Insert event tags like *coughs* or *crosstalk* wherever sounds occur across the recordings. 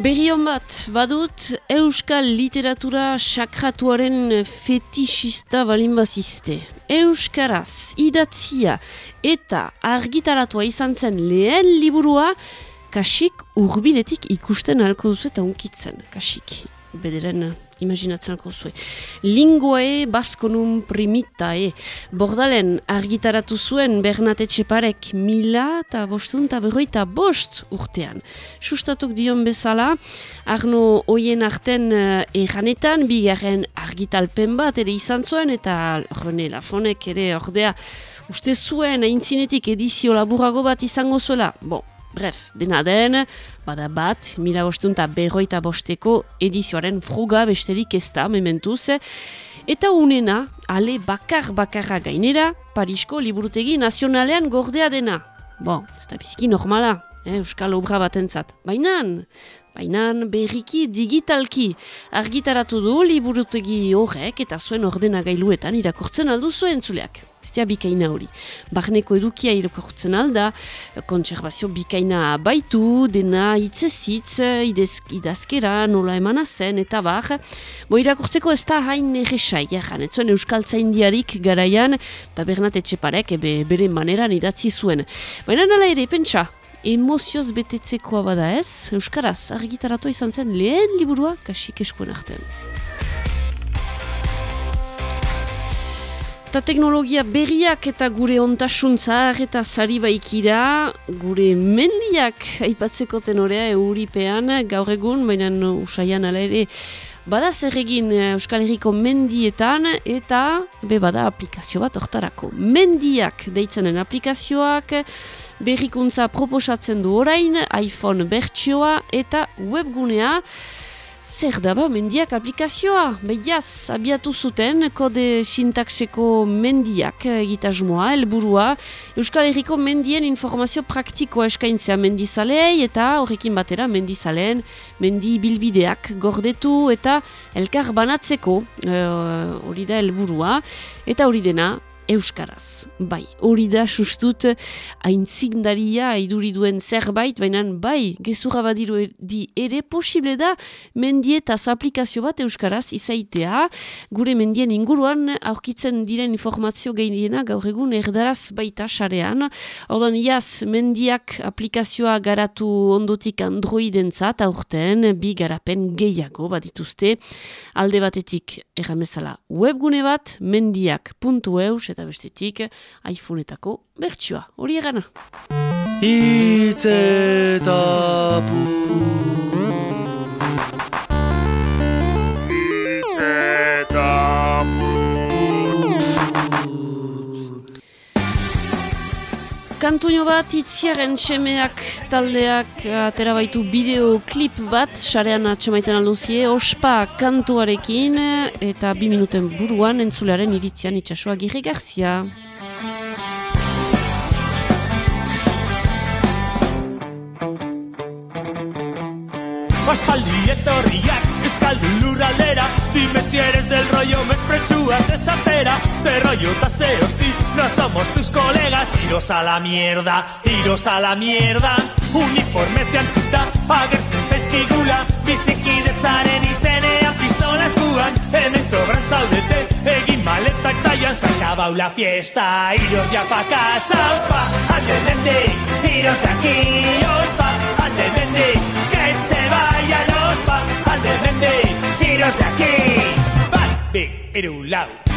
Berion bat, badut, euskal literatura sakratuaren fetixista balin bazizte. Euskaraz, idatzia eta argitaratua izan zen lehen liburua, kasik urbiletik ikusten alko duzu eta unkitzen, kasik bederen imaginatzen alko. Linguae baskonum primitae. Bordalen argitaratu zuen Bernate Txeparek mila eta bostun eta berroita bost urtean. Sustatuk dion bezala, Arno hoien arten uh, erranetan, bigarren argitalpen bat ere izan zuen, eta Rene Lafonek ere ordea uste zuen aintzinetik edizio laburago bat izango zuela. Bon, Bref, dena den, bada bat, mila bostun eta berroita bosteko edizioaren fruga besterik ez da, mementuz. Eta unena, ale bakar bakarra gainera, Parisko liburutegi nazionalean gordea dena. Bon, ez da biziki normala, eh, Euskal obra batentzat. Bainan, bainan berriki digitalki argitaratu du liburutegi horrek eta zuen ordenagailuetan irakurtzen aldu zuen zuleak. Ztea bikaina hori. Barneko edukia irakurtzen alda, kontserbazio bikaina baitu, dena hitzezitz, idazkera, nola emana zen, eta bar. Bo irakurtzeko ez da hain erresai, jahan, etzuen Euskal Zaindiarik garaian, eta Bernat Etxeparek ebe, bere maneran idatzi zuen. Baina nola ere, pentsa, emozioz betetzekoa bada ez, Euskaraz argitaratu izan zen lehen liburua kasik eskuen artean. Eta teknologia berriak eta gure ontasuntzar eta zari baikira, gure mendiak aipatzeko tenorea euripean, gaur egun, baina usaian ala ere, bada zer egin Euskal Herriko mendietan eta be bada aplikazio bat hortarako. Mendiak deitzenen aplikazioak, berrikuntza proposatzen du orain, iPhone bertsioa eta webgunea, Zer da ba, mendiak aplikazioa? Behiaz, abiatu zuten, kode sintaxeko mendiak egitasmoa, helburua Euskal Herriko mendien informazio praktikoa eskaintzea mendizalei eta horrekin batera mendizaleen mendi bilbideak gordetu eta elkar banatzeko hori da helburua eta hori dena Euskaraz. Bai, hori da sustut aintzindaria iduriduen zerbait, baina bai, gezurra badiru er, di ere posible da mendietaz aplikazio bat Euskaraz izaitea, gure mendien inguruan aurkitzen diren informazio gehiena gaur egun erdaraz baita sarean. Ordan, iaz, mendiak aplikazioa garatu ondotik androidentzat aurten, bi garapen gehiago badituzte, alde batetik erramezala webgune bat, mendiak.eus eta bestetik iPhoneetako bertsua. Hori egana. Itz Kantuño bat itziaren txemeak taldeak atera baitu bideoklip bat, sarean atxemaiten alduzie, ospa kantuarekin eta bi minuten buruan entzulearen iritzian itxasua gire garzia. Aspaldi etorriak Euskaldun lurraldera Dime si eres del rollo Mesprechúas esa cera Se rollo ta se hosti No somos tus colegas Iros a la mierda Iros a la mierda. Uniforme se antzita Agertzen zaizkigula Bizikidetzaren izenean Pistola eskuan Hemen sobran zaudete Egin maletak taian Sakabau la fiesta. Iros ya pa casa Ospa, ande mende Iros de aquí Ospa, ande mende Que se vayan ospa Ande mende Iros de aquí. Bat, bi, iru, lau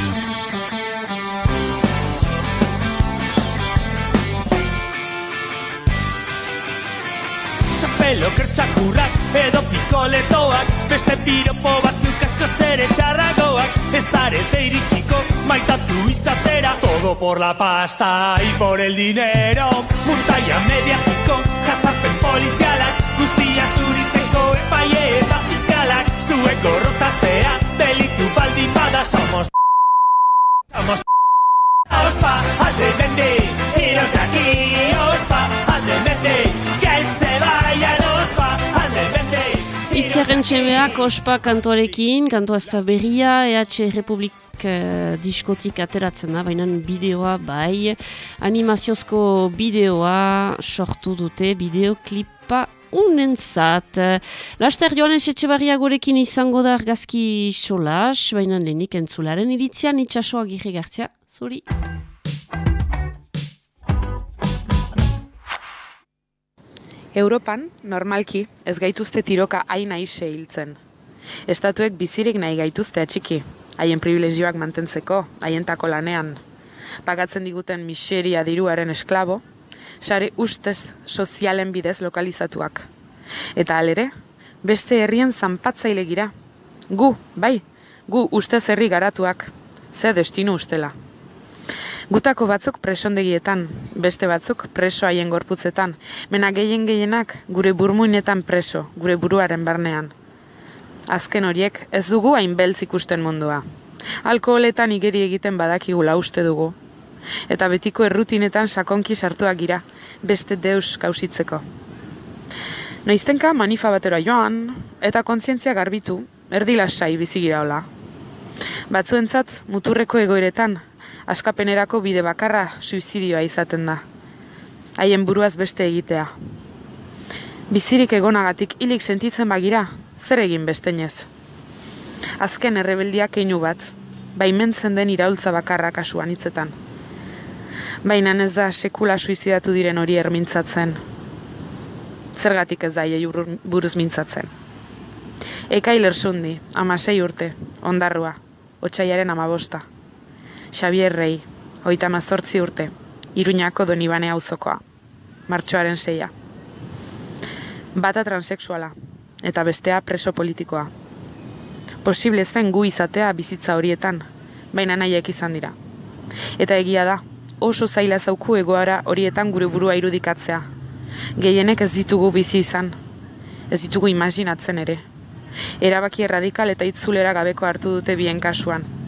Txapelo kertxakurrak edo pikoletoak. Beste piropo batzuk asko zere txarragoak. Ez arete iritsiko maitatu izatera. Todo por la pasta y por el dinero. Muntaia mediatiko jazarpen polizialak. Guztia zuritzeko epaie eta fiskalak. Zuek gorrotatzea delitu baldin bada. Somos Somos Ospa, alde mende, Itziaren txemeak ospa kantuarekin, kantua ez da berria, EH Republik diskotik ateratzen da, baina bideoa bai, animaziozko bideoa sortu dute, bideoklipa unentzat. Laster joan barria gorekin izango da argazki solas, baina lehenik entzularen iritzian itxasoa gire gartzia, zuri. Europan, normalki, ez gaituzte tiroka hain aixe hiltzen. Estatuek bizirik nahi gaituzte atxiki, haien privilegioak mantentzeko, haientako lanean. Pagatzen diguten miseria diruaren esklabo, sare ustez sozialen bidez lokalizatuak. Eta alere, beste herrien zanpatzaile gira. Gu, bai, gu ustez herri garatuak, ze destinu ustela. Gutako batzuk presondegietan, beste batzuk preso haien gorputzetan, mena gehien gehienak gure burmuinetan preso, gure buruaren barnean. Azken horiek ez dugu hain beltz ikusten mundua. Alkoholetan igeri egiten badakigula uste dugu. Eta betiko errutinetan sakonki sartuak gira, beste deus kausitzeko. Noiztenka manifa batera joan, eta kontzientzia garbitu, erdi lasai bizigira hola. Batzuentzat, muturreko egoeretan, askapenerako bide bakarra suizidioa izaten da. Haien buruaz beste egitea. Bizirik egonagatik hilik sentitzen bagira, zer egin bestenez. Azken errebeldiak keinu bat, baimentzen den iraultza bakarra kasuan hitzetan. Baina ez da sekula suizidatu diren hori ermintzatzen. Zergatik ez da iei buruz mintzatzen. Ekailer sundi, amasei urte, ondarrua, otxaiaren amabosta. Xavier Rei, oita mazortzi urte, iruñako donibane auzokoa, martxoaren seia. Bata transexuala, eta bestea preso politikoa. Posible zen gu izatea bizitza horietan, baina nahiek izan dira. Eta egia da, oso zaila zauku egoara horietan gure burua irudikatzea. Gehienek ez ditugu bizi izan, ez ditugu imaginatzen ere. Erabaki erradikal eta itzulera gabeko hartu dute bien kasuan.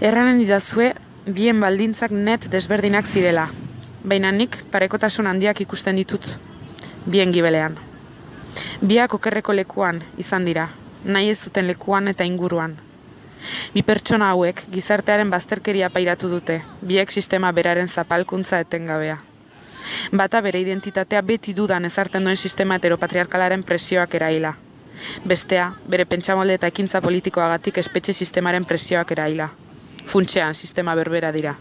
Erranen didazue, bien baldintzak net desberdinak zirela, baina nik parekotasun handiak ikusten ditut, bien gibelean. Biak okerreko lekuan izan dira, nahi ez zuten lekuan eta inguruan. Bi pertsona hauek gizartearen bazterkeria pairatu dute, biek sistema beraren zapalkuntza etengabea. Bata bere identitatea beti dudan ezarten duen sistema heteropatriarkalaren presioak eraila. Bestea, bere pentsamolde eta ekintza politikoagatik espetxe sistemaren presioak eraila funtsean sistema berbera dira.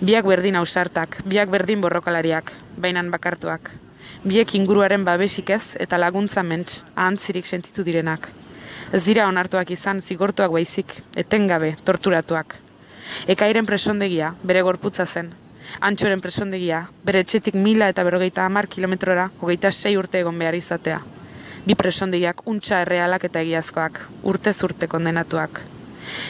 Biak berdin ausartak, biak berdin borrokalariak, bainan bakartuak. Biek inguruaren babesik ez eta laguntza mentz, ahantzirik sentitu direnak. Ez dira onartuak izan zigortuak baizik, etengabe, torturatuak. Ekairen presondegia, bere gorputza zen. Antxoren presondegia, bere etxetik mila eta berrogeita hamar kilometrora, hogeita sei urte egon behar izatea. Bi presondegiak untxa errealak eta egiazkoak, urte kondenatuak.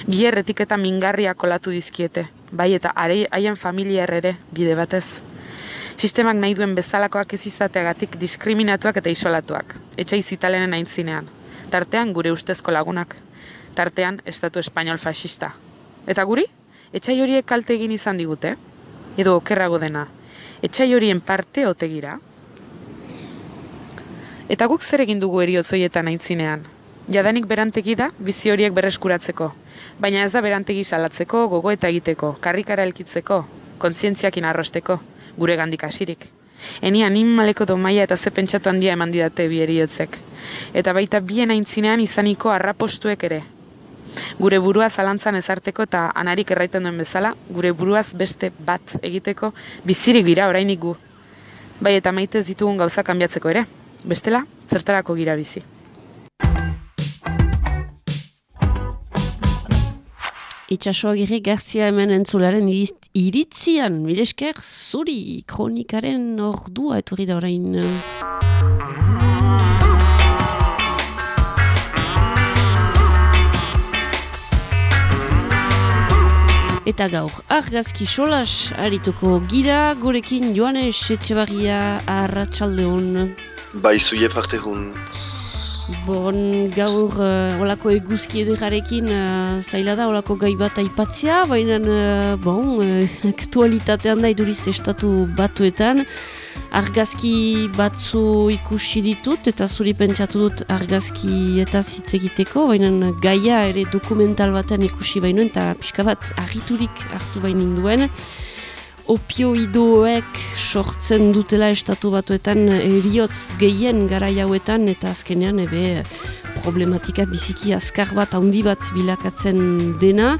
Bierretik eta mingarria kolatu dizkiete, bai eta haien familia ere bide batez. Sistemak nahi duen bezalakoak ez izateagatik diskriminatuak eta isolatuak, etxai zitalenen aintzinean, tartean gure ustezko lagunak, tartean estatu espainol fascista. Eta guri, etxai horiek kalte egin izan digute, edo okerrago dena, etxai horien parte otegira. Eta guk zer egin dugu eriotzoietan aintzinean, Jadanik berantegi da, bizi horiek berreskuratzeko, baina ez da berantegi salatzeko, gogo eta egiteko, karrikara elkitzeko, kontzientziakin arrosteko, gure gandik asirik. Eni animaleko domaia eta ze pentsatu handia eman didate bi eriotzek. Eta baita bien aintzinean izaniko arrapostuek ere. Gure burua zalantzan ezarteko eta anarik erraiten duen bezala, gure buruaz beste bat egiteko bizirik gira orainik gu. Bai eta maitez ditugun gauza kanbiatzeko ere. Bestela, zertarako gira bizi. Itxasoagirri Garzia hemen entzularen iritzian, milesker, zuri kronikaren ordua etorri da orain. Eta gaur, argazki solas harituko gira, gorekin Joanes Etxebarria arratsaldeon. Bai, zuie parte hon. Bon, gaur uh, olako eguzki ederarekin uh, zaila da olako gai bat aipatzea, baina uh, bon, uh, *laughs* aktualitatean da iduriz estatu batuetan. Argazki batzu ikusi ditut eta zuri pentsatu dut argazki eta zitz egiteko, baina gaia ere dokumental batean ikusi bainoen eta pixka bat argiturik hartu bainin duen opioidoek sortzen dutela estatu batuetan eriotz gehien gara hauetan eta azkenean ebe problematika biziki azkar bat, handi bat bilakatzen dena.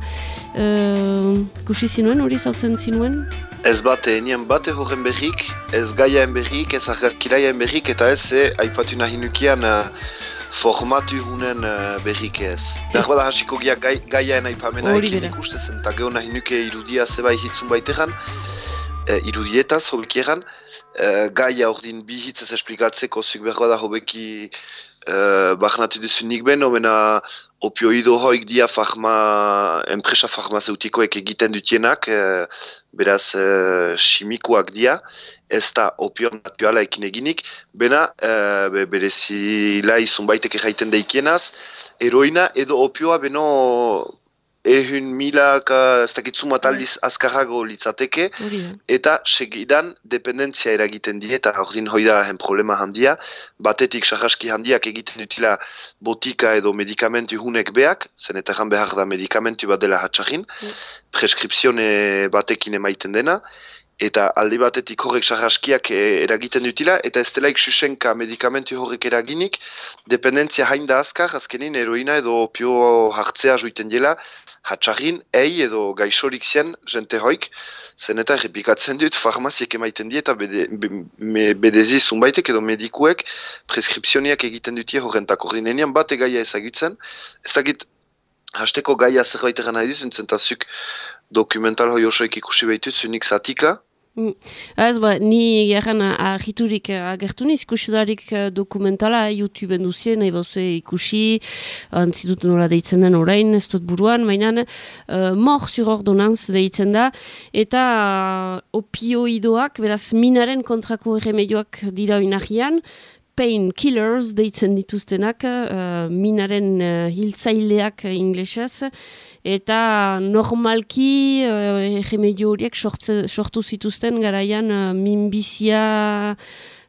Uh, kusi zinuen, hori zautzen zinuen? Ez bat, enien bate horren berrik, ez gaiaen berrik, ez argazkiraiaen berrik, eta ez, eh, aipatu nahi nukian, uh, formatu hunen uh, berrik ez. Behar bada hasiko gai, gaiaen aipamena ekin ikustezen, eta geho nahi nuke irudia zebai hitzun baitean, uh, irudietaz, hobeki egan, uh, gaia ordin bi hitzez esplikatzeko, zuk behar bada hobeki uh, bahnatu duzu nik ben, omena opioido hoik dia farma, enpresa farmazeutikoek egiten dutienak, uh, beraz uh, simikoak dia, ez da opio natuala ekin eginik, bena uh, be, berezila izun baitek erraiten daikienaz, eroina edo opioa beno ehun milak ez dakitzu mataldiz bai. azkarrago litzateke, eta segidan dependentzia eragiten die, eta ordin hoi da problema handia, batetik sahaski handiak egiten dutila botika edo medikamentu hunek beak, zen eta behar da medikamentu bat dela hatxarin, mm. preskripsione batekin emaiten dena, eta aldi batetik horrek sarraskiak eh, eragiten dutila, eta ez delaik susenka medikamentu horrek eraginik, dependentzia hain da azkar, azkenin eroina edo opio hartzea juiten dela, hatxarrin, ei edo gaixorik zen, jente hoik, zen eta errepikatzen dut, farmaziek emaiten die, eta bede, be, bedezi zunbaitek edo medikuek preskripsioniak egiten dutie horrentak ordinenian, bate gaia ezagutzen, ez dakit, hasteko gaia zerbait egan nahi duzen, zentazuk dokumental hoi osoik ikusi behitu, zunik zatika, Mm. Ez ba, ni garen ahiturik agertu niz, ikusi darik eh, dokumentala YouTube duzien, nahi bauzu ikusi, antzidut nola deitzen den orain, ez dut buruan, mainan, uh, mor sur ordonanz deitzen da, eta uh, opioidoak, beraz, minaren kontrako erremedioak dira inahian, pain killers deitzen dituztenak, uh, minaren uh, hiltzaileak inglesez, eta normalki uh, horiek sortu zituzten garaian uh, minbizia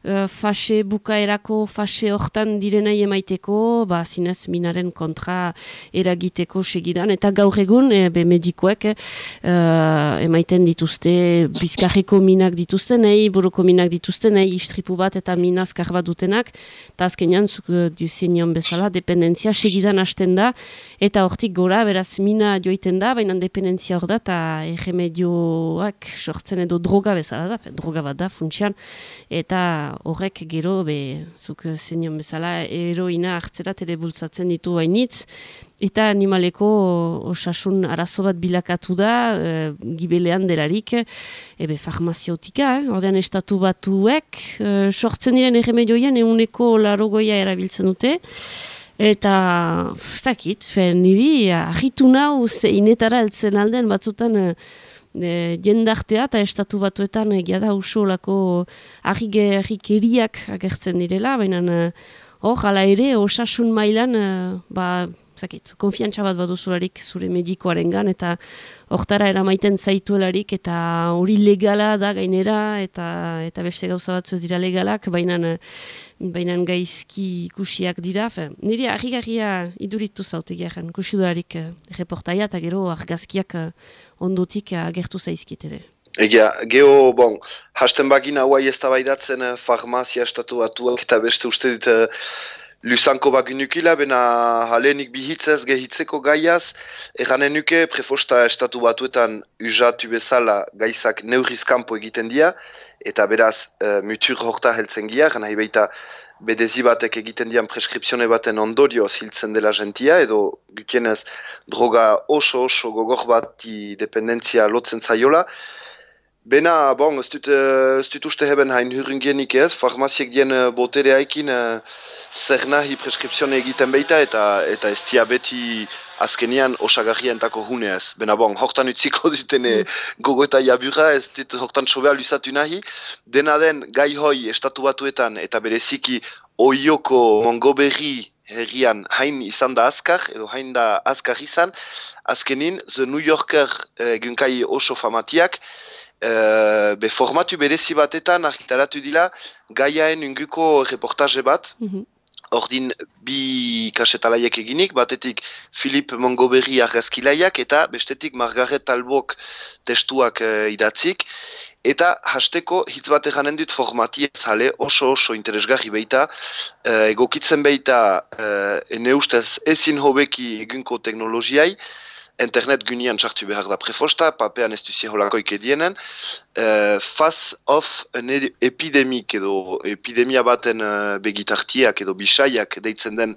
uh, fase bukaerako fase hortan direnai emaiteko, ba, zinez minaren kontra eragiteko segidan, eta gaur egun, e, be medikoek uh, emaiten dituzte, bizkarreko minak dituzten, nahi, buruko minak dituzten, nahi, istripu bat eta minaz karba dutenak, eta azkenean, zuk uh, bezala, dependentzia segidan hasten da, eta hortik gora, beraz, mina joiten da, baina dependentzia hor da, eta erremedioak sortzen edo droga bezala da, droga bat da, funtsian, eta horrek gero, be, zuk zenion bezala, eroina hartzerat ere bultzatzen ditu hainitz, eta animaleko osasun arazo bat bilakatu da, e, gibelean delarik, ebe farmaziotika, eh? ordean estatu batuek, e, sortzen diren erremedioian euneko larogoia erabiltzen dute, Eta, zakit, fe, niri, ahitu nau, inetara eltzen alden, batzutan, e, e, jendartea eta estatu batuetan egia da usu olako ahik agertzen direla, baina e, hor, hala ere, osasun mailan, e, ba, zakit, konfiantza bat baduzularik zure medikoaren gan, eta hortara eramaiten zaituelarik, eta hori legala da gainera, eta eta beste gauza batzu ez dira legalak, baina baina gaizki ikusiak dira. Fe, niri argi-garria iduritu zaute garen, kusidularik eh, reportaia, eta gero argazkiak eh, ondotik agertu zaizkit ere. Egia, geho, bon, hasten bagina hauai ez da eh, farmazia estatu batuak eta beste uste dit Luzanko baginukila, bena halenik bihitzez gehitzeko gaiaz, eranen nuke prefosta estatu batuetan usatu bezala gaizak neurrizkampo egiten dira, eta beraz e, mutur horta heltzen gira, gana hibeita bedezi batek egiten dian preskripsione baten ondorio ziltzen dela gentia, edo gukienez droga oso oso gogor bat dependentzia lotzen zaiola, Bena, bon, ez dut, uh, dut uste heben hain hurrungenik ez, farmaziek dien uh, botere haikin uh, zer nahi preskripsione egiten beita eta eta ez beti azkenian osagarria entako huneaz. Bena, bon, hortan utziko duten mm. gogo eta jabura, ez dut hortan sobea luzatu nahi. Dena den, gai hoi estatu batuetan eta bereziki oioko mongo berri herrian hain izan da azkar, edo hain da azkar izan, azkenin, The New Yorker egunkai oso famatiak, Uh, be formatu berezi batetan argitaratu dila gaiaen unguko reportaje bat, mm -hmm. ordin bi kasetalaiek eginik, batetik Filip Mongoberri argazkilaiak eta bestetik Margaret Albok testuak uh, idatzik. Eta hasteko hitz bat eganen dut formatia zale oso oso interesgarri beita, uh, egokitzen beita uh, ene ustez ezin hobeki egunko teknologiai, internet gynian txartu behar da prefosta, papean ez duzi holakoik edienen, uh, faz of an epidemik edo epidemia baten uh, begitartiak edo bisaiak deitzen den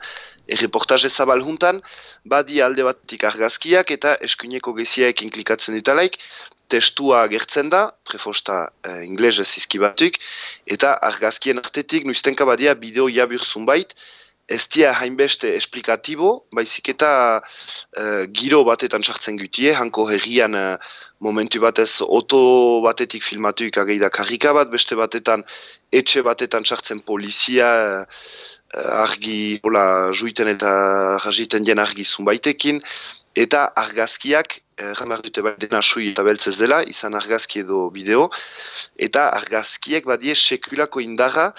erreportaje zabal juntan, badi alde batik argazkiak eta eskuineko geziaek inklikatzen dutalaik, testua gertzen da, prefosta uh, inglesez izkibatuk, eta argazkien artetik, nuiztenka badia bideo jabur zunbait, ez dia hainbeste esplikatibo, baizik eta uh, giro batetan sartzen gutie, hanko herrian uh, momentu batez oto batetik filmatuik ageida karrika bat, beste batetan etxe batetan sartzen polizia uh, argi hola, juiten eta jaziten jen argi zunbaitekin, eta argazkiak, erramar dute bai dena sui eta beltzez dela, izan argazki edo bideo, eta argazkiek badie sekulako indarra,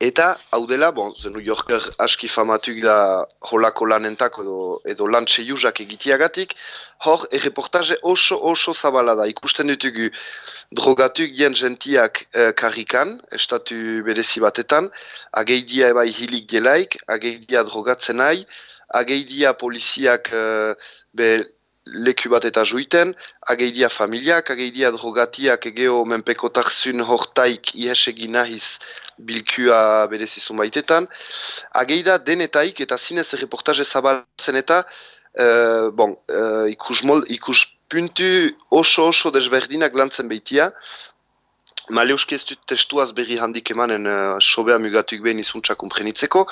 Eta, hau dela, bon, The New Yorker aski famatu da holako lanentako edo, edo lan seiuzak egitiagatik, hor, erreportaje oso oso zabala da. Ikusten dutugu drogatuk gen gentiak eh, karrikan, estatu berezi batetan, ageidia ebai hilik gelaik, ageidia drogatzen nahi, ageidia poliziak eh, be, leku bat eta juiten, ageidia familiak, ageidia drogatiak egeo menpekotarzun hortaik ihesegi nahiz bilkua berezizun baitetan. Ageida denetaik eta zinez reportaje zabaltzen eta uh, bon, uh, ikus, mol, puntu oso oso desberdinak lantzen behitia. Male euski ez dut testuaz berri handik emanen uh, sobea mugatuk behin izuntza komprenitzeko.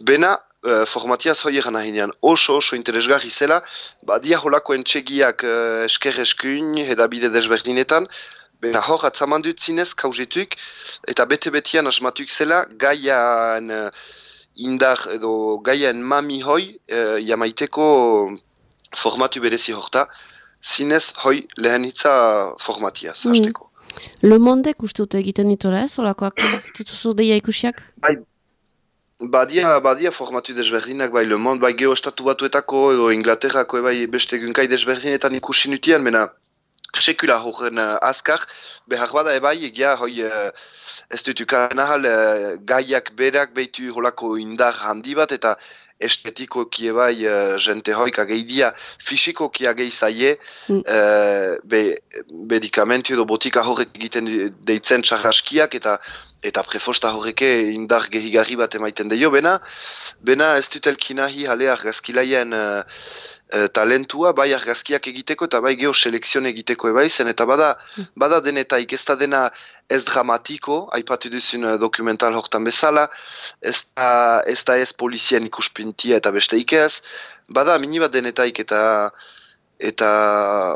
Bena, uh, formatiaz hoi egan ahinean oso oso interesgarri zela, badia holako entxegiak uh, esker eskuin edabide desberdinetan, Bena hor, atzaman dut zinez, kauzetuk, eta bete-betian asmatuk zela, gaian uh, indar edo gaian mami hoi, uh, jamaiteko formatu berezi horta, zinez hoi lehen hitza formatiaz, mm. hasteko. Le Mondek uste dute egiten nitola ez, olakoak dituzu deia ikusiak? Bai, badia, badia formatu desberdinak, bai, Le Monde, bai, geho estatu batuetako edo Inglaterrako, bai, beste gunkai desberdinetan ikusi nutian, mena, sekula horren uh, azkar, behar bada ebai egia hoi uh, ez dut ukan ahal uh, gaiak berak behitu holako indar handi bat eta estetiko kie bai uh, jente hoik ageidia fisiko kie agei zaie mm. uh, be, medikamentu edo botika horrek egiten deitzen txarraskiak eta eta prefosta horreke indar gehigarri bat emaiten deio, bena, bena ez dut elkinahi hale argazkilaien uh, e, talentua bai argazkiak egiteko eta bai geho selekzion egiteko ebai zen eta bada, hmm. bada denetaik ez da dena ez dramatiko, aipatu duzun e, dokumental hortan bezala, ez da ez, da ez polizien ikuspintia eta beste ikez, bada minibat denetaik eta eta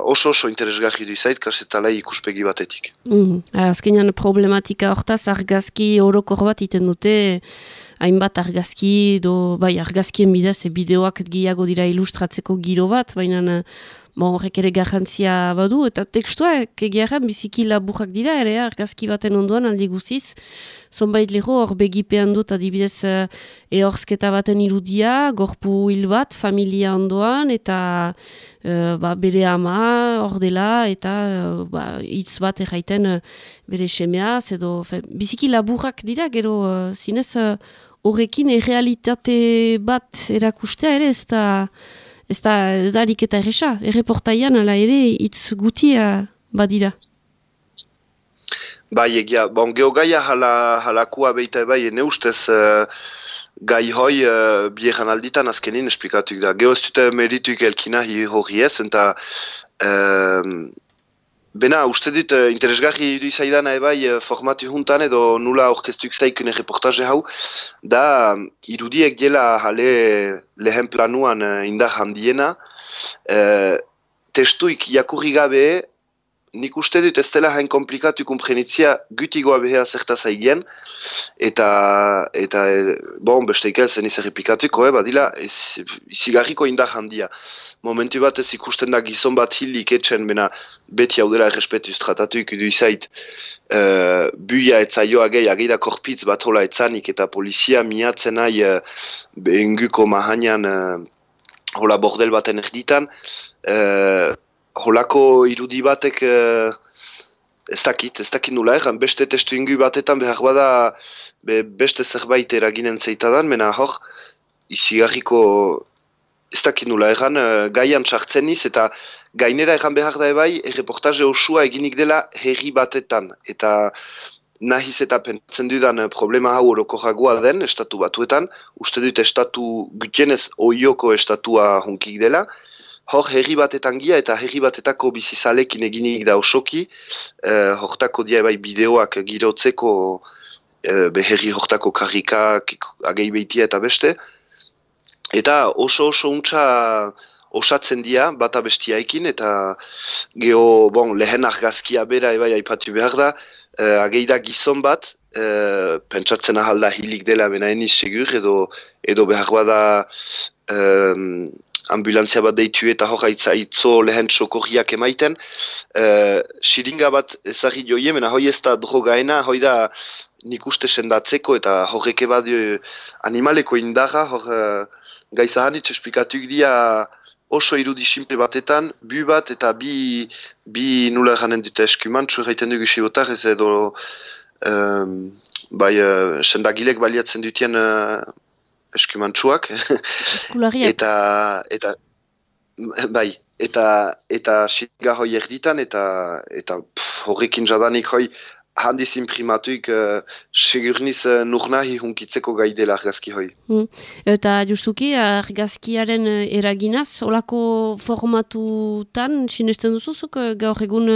oso oso interesgarri du izait kasetalai ikuspegi batetik. Mm, azkenean problematika hortaz argazki orokor bat iten dute hainbat argazki do, bai argazkien bidez e bideoak gehiago dira ilustratzeko giro bat, baina bon, horrek ere garrantzia badu, eta tekstua kegiaren biziki laburrak dira, ere argazki baten ondoan aldi guziz, zonbait leho hor begipean dut adibidez uh, ehorzketa baten irudia, gorpu hil bat, familia ondoan, eta uh, ba, bere ama hor dela, eta uh, ba, hitz bat erraiten uh, bere semeaz, edo fe, biziki laburrak dira, gero uh, zinez horrekin errealitate bat erakustea ere, ez da ez da, ez da eta erresa, erreportaian ala ere hitz gutia badira. Bai, egia, bon, geogaia hala, halakua beita bai, ene ustez uh, gai hoi uh, bieran alditan azkenin esplikatuk da. Geo ez dute merituik elkina hi hori ez, eta uh, Bena, uste dit, uh, interesgarri du izaidana ebai uh, formatu juntan edo nula orkestuk zaikune reportaje hau, da irudiek dela jale lehen planuan uh, indar handiena, uh, testuik jakurri gabe nik uste dut ez dela hain komplikatu kumprenitzia gutigoa behea zerta zaigen, eta, eta e, bon, beste ikel zen izan repikatuko, eh, badila, izigarriko indar handia. Momentu bat ez ikusten da gizon bat hilik etxen, bena beti hau dela errespetu tratatu ikudu izait, uh, buia etza joa gehi, ageida korpitz bat hola etzanik, eta polizia miatzen nahi uh, behenguko mahanean uh, hola bordel baten erditan, uh, holako irudi batek uh, ez dakit, ez dakit nula erran, beste testu ingu batetan behar bada be, beste zerbait eraginen zeitadan, mena hor, izigarriko ez dakit nula erran, uh, gaian txartzen eta gainera erran behar da ebai, erreportaje osua eginik dela herri batetan, eta nahiz eta pentsen dudan problema hau orokorragoa den, estatu batuetan, uste dut estatu gutienez oioko estatua hunkik dela, hor herri batetan gia eta herri batetako bizizalekin eginik da osoki, eh, hortako dia bai bideoak girotzeko eh, beherri hortako karrikak, agei behitia eta beste, eta oso oso untsa osatzen dira bata bestiaikin eta geho bon, lehen argazkia bera ebai aipatu behar da, eh, ageida gizon bat, eh, pentsatzen ahalda hilik dela bena eniz segur edo, edo behar bada eh, ambulantzia bat deitu eta hor haitza itzo lehen sokorriak emaiten. Uh, Siringa bat ezagri joie, mena hoi ez da drogaena, hoi da nik uste sendatzeko eta horreke bat animaleko indarra, hor uh, gaizahanitz esplikatuk dia oso irudi simple batetan, bu bat eta bi, bi nula eranen dute eskumantzu erraiten dugu sibotar ez edo um, bai uh, sendagilek baliatzen dutien eskumantsuak. *laughs* eta, eta, bai, eta, eta singa hoi erditan, eta, eta horrekin jadanik hoi handiz imprimatuik uh, segurniz uh, nurnahi hunkitzeko gaidela argazki hoi. Hmm. Eta justuki argazkiaren uh, eraginaz, olako formatutan sinesten duzuzuk uh, gaur egun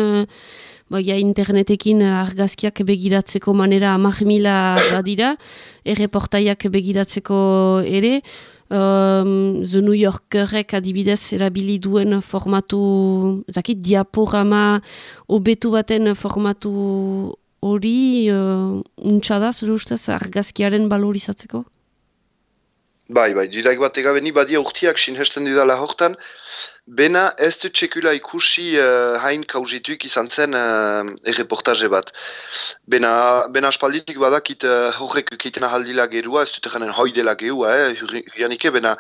Baina internetekin argazkiak begiratzeko manera amak mila *coughs* badira, erreportaiak begiratzeko ere, um, The New Yorkerrek adibidez erabili duen formatu, zakit, diaporama, obetu baten formatu hori, uh, untxada, zure ustez, argazkiaren balorizatzeko? Bai, bai, diraik bat egabeni badia urtiak sinhesten didala hortan, Bena ez dut txekula ikusi uh, hain kauzituik izan zen uh, erreportaje bat. Bena, bena espalditik badakit uh, horrek keiten ahaldila gerua, ez dut egenen hoidela gerua, eh, bena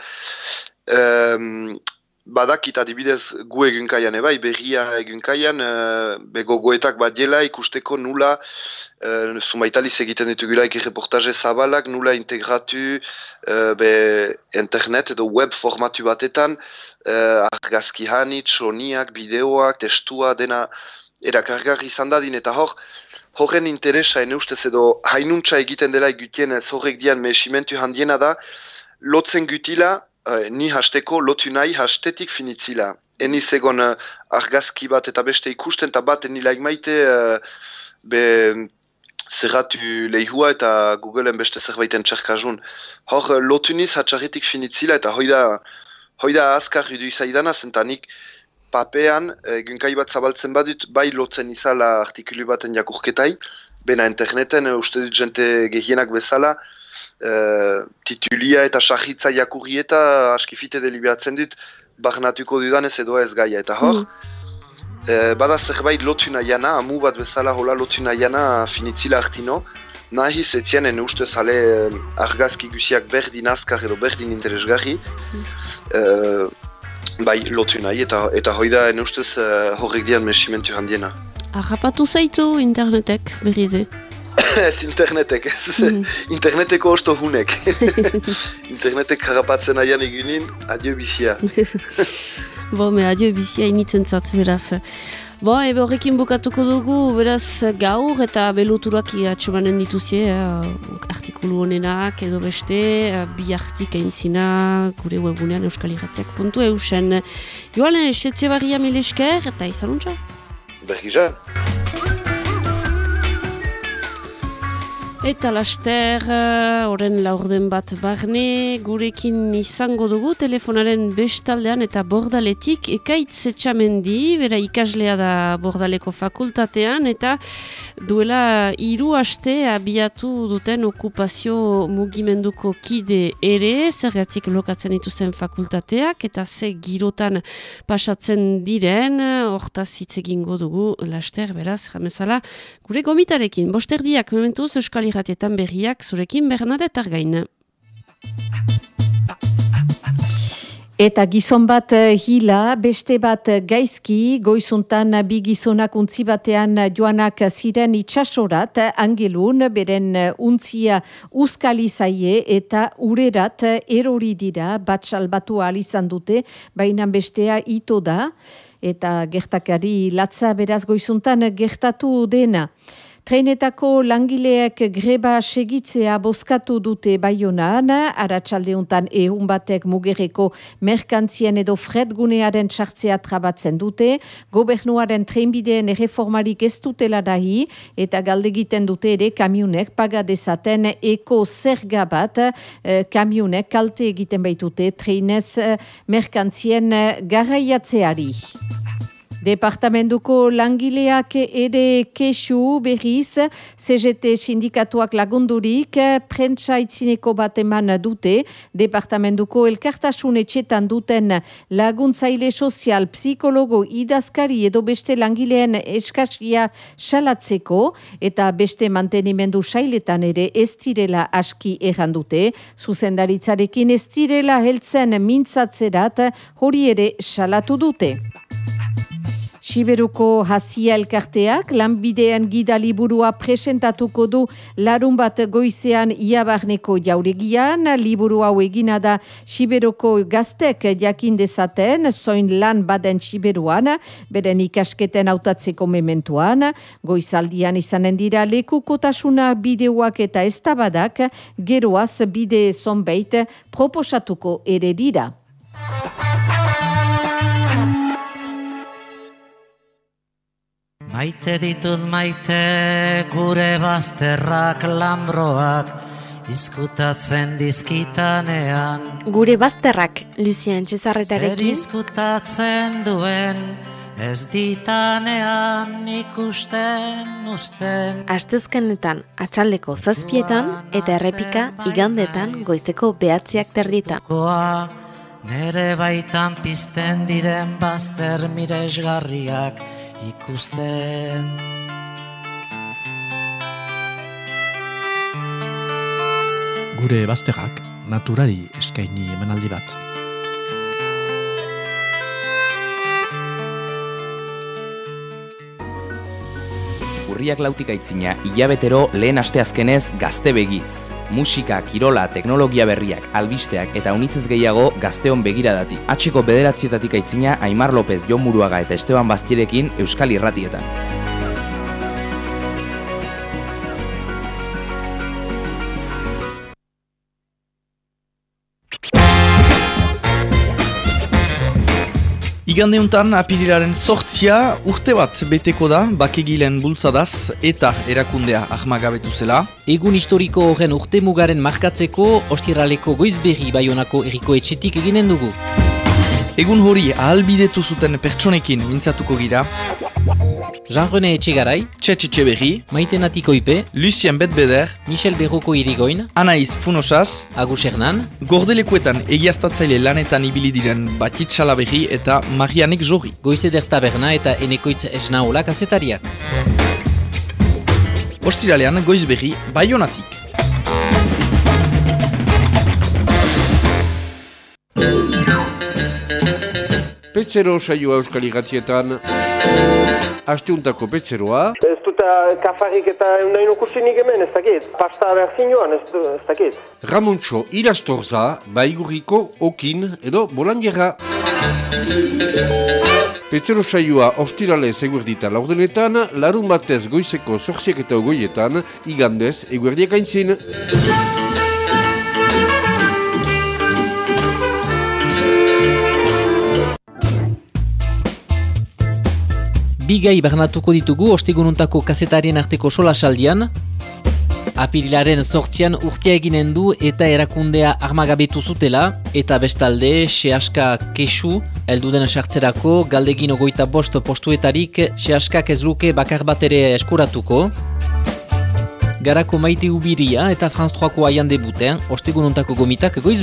um, badakit adibidez gu egunkaian ebai, berria egunkaian, uh, bego goetak bat dela ikusteko nula Uh, Zumaitaliz egiten ditugulaik reportaje zabalak, nula integratu uh, be internet edo web formatu batetan, uh, argazki hanit, soniak, bideoak, testua, dena erakargarri izan dadin, eta hor, horren interesa ene ustez edo hainuntza egiten dela egutien ez horrek dian mesimentu handiena da, lotzen gutila, uh, ni hasteko, lotu nahi hastetik finitzila. Eniz egon uh, argazki bat eta beste ikusten, eta bat enilaik maite, be zerratu lehua eta Googleen beste zerbaiten txerkazun. Hor, lotuniz hatxarritik finitzila eta hoi da, hoi da azkar idu izaidana, zentanik papean, e, bat zabaltzen badut, bai lotzen izala artikulu baten jakurketai, bena interneten, e, uste dut jente gehienak bezala, e, titulia eta sahitza jakurri eta askifite delibiatzen dut, barnatuko dudanez edo ez gaia. Eta hor, mm. E, bada zerbait lotu nahiana, amu bat bezala hola lotu nahiana finitzila artino. Nahi zetien ene uste zale argazki guziak berdin azkar edo berdin interesgarri. E, bai lotu nahi eta, eta hoi da ustez horrek dian mesimentu handiena. Arrapatu zaitu internetek berrize? Ez internetek, ez mm. interneteko osto hunek. *laughs* internetek harrapatzen nahian egunin, adio bizia. *laughs* Bo, me adio bizia initzen zat, beraz. Bo, ebe horrekin bukatuko dugu, beraz gaur eta beloturak atxemanen dituzie, uh, artikulu honenak edo beste, uh, bi artik aintzina, gure webunean euskaliratiak puntu eusen. Joan, esetxe barria milesker eta izanuntza? Bergizan. Eta laster, horren uh, laurden bat barne, gurekin izango dugu telefonaren bestaldean eta bordaletik ekaitz etxamendi, bera ikaslea da bordaleko fakultatean, eta duela hiru aste abiatu duten okupazio mugimenduko kide ere, zergatik lokatzen ituzen fakultateak, eta ze girotan pasatzen diren, hortaz hitz egingo dugu laster, beraz, jamezala, gure gomitarekin, bosterdiak, mementuz, Euskal irratietan berriak zurekin Bernadette Argain. Eta gizon bat eh, hila, beste bat gaizki, goizuntan bi gizonak untzi batean joanak ziren itxasorat, angelun, beren untzia zaie eta urerat erori dira, bat salbatu izan dute, baina bestea ito da, eta gertakari latza beraz goizuntan gertatu dena. Treinetako langileek greba segitzea bozkatu dute baionan, aratsaldeuntan ehun batek mugereko merkantzien edo fredgunearen txartzea trabatzen dute, gobernuaren treinbideen reformarik ez dutela dahi, eta galdegiten dute ere kamionek pagadezaten eko zerga bat, eh, kamionek kalte egiten baitute treinez eh, merkantzien garaiatzeari. Departamentuko langileak ere kesu berriz, CGT sindikatuak lagundurik, prentsa itzineko bat eman dute, Departamentuko elkartasun etxetan duten laguntzaile sozial, psikologo, idazkari edo beste langileen eskasia salatzeko, eta beste mantenimendu sailetan ere ez direla aski errandute, zuzendaritzarekin ez direla heltzen mintzatzerat hori ere salatu dute. Siberuko hasia elkarteak lanbidean gida liburua presentatuko du larun bat goizean iabarneko jauregian. Liburu hau egina da Siberuko gaztek jakin dezaten, zoin lan baden Siberuan, beren ikasketen hautatzeko mementuan. Goizaldian izanen dira lekukotasuna bideoak eta estabadak, geroaz bide zonbeit proposatuko ere dira. Maite ditut maite gure bazterrak lambroak izkutatzen dizkitanean. Gure bazterrak, Lucien Cesarretarekin Zer izkutatzen duen ez ditanean ikusten usten. Astezkenetan atxaldeko zazpietan eta errepika igandetan goizeko behatziak terdita Nere baitan pizten diren bazter miresgarriak ikusten Gure bazterrak naturari eskaini emanaldi bat. Urriak lautik aitzina, hilabetero lehen asteazkenez gazte begiz. Musika, kirola, teknologia berriak, albisteak eta unitzez gehiago gazteon begiradati. Atxiko bederatzietatik aitzina, Aimar López, Jon Muruaga eta Esteban Bastierekin Euskal Irratietan. Igandeuntan apirilaren sortzia urte bat beteko da bakegilen bultzadaz eta erakundea ahmagabetu zela. Egun historiko horren urte mugaren markatzeko ostiraleko goizberri baionako eriko etxetik eginen dugu. Egun hori ahalbidetu zuten pertsonekin mintzatuko gira. Jean-René Etxegaray, Txetxe Txeberri, Maite Natikoipe, Lucien Betbeder, Michel Berroko Irigoin, Anaiz Funosaz, Agus Hernan, Gordelekuetan egiaztatzaile lanetan ibili diren Batit Salaberri eta Marianek Jorri. Goizeder Taberna eta Enekoitz Esnaola kazetariak. Ostiralean Goizberri, Bayonatik. Petzero saioa euskal igatietan. Asteuntako petzeroa. Ez dut kafarik eta nahi nukusinik hemen, ez dakit. Pasta behar zinuan, ez, ez dakit. Ramontxo irastorza, baigurriko okin edo bolangerra. Petzero saioa ostirale eguerdita laurdenetan, larun batez goizeko zorziak eta ogoietan, igandez eguerdiak aintzin. Bigai bernatuko ditugu ostegununtako kazetarien arteko sola saldian. apirilaren sortzian urtea eginen du eta erakundea armagabetu zutela, eta bestalde, sehaska kesu, elduden sartzerako, galdegin ogoita bost postuetarik, sehaskak ez luke bakar bat ere eskuratuko. Garako maite ubiria eta Franz 3ko aian debutean, ostegunontako gomitak goiz